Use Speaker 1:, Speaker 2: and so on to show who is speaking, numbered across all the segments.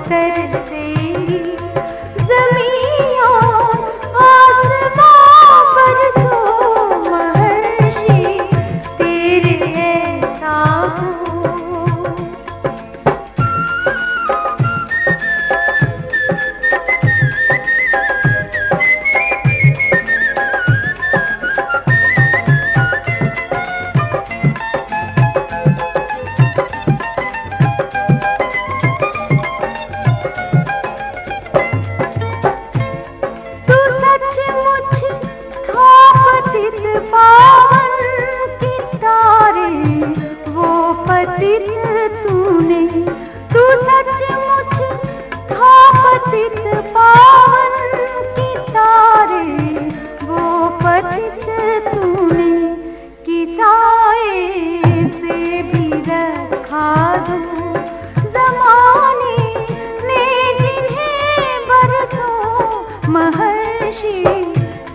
Speaker 1: tradição.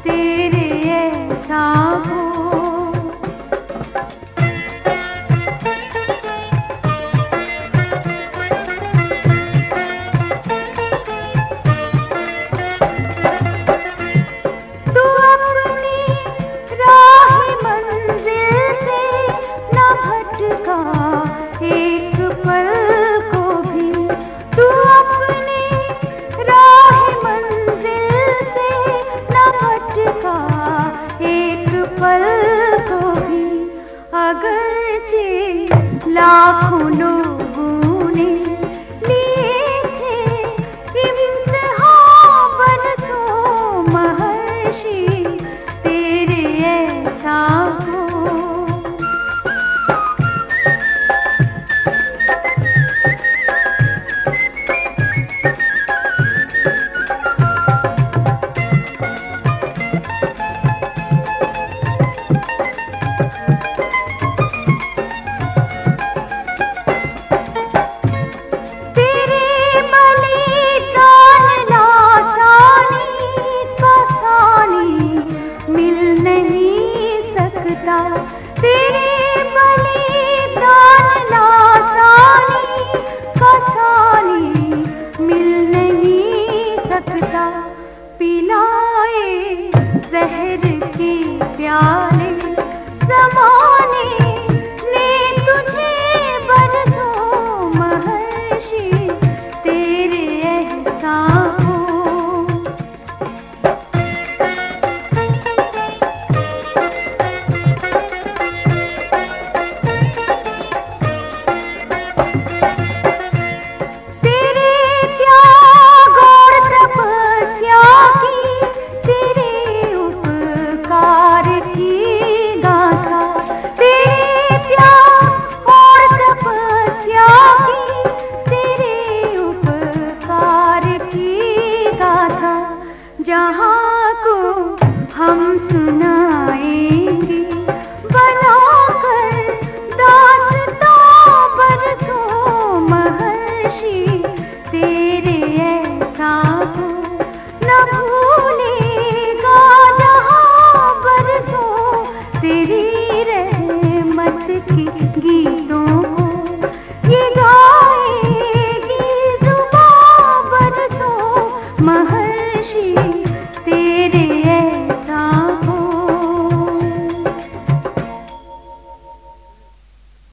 Speaker 1: तेरे ऐसा हो अगरचे लाखों लोगों ने लिए थे इम्तहा बरसों महर्षि तेरे ऐसे 나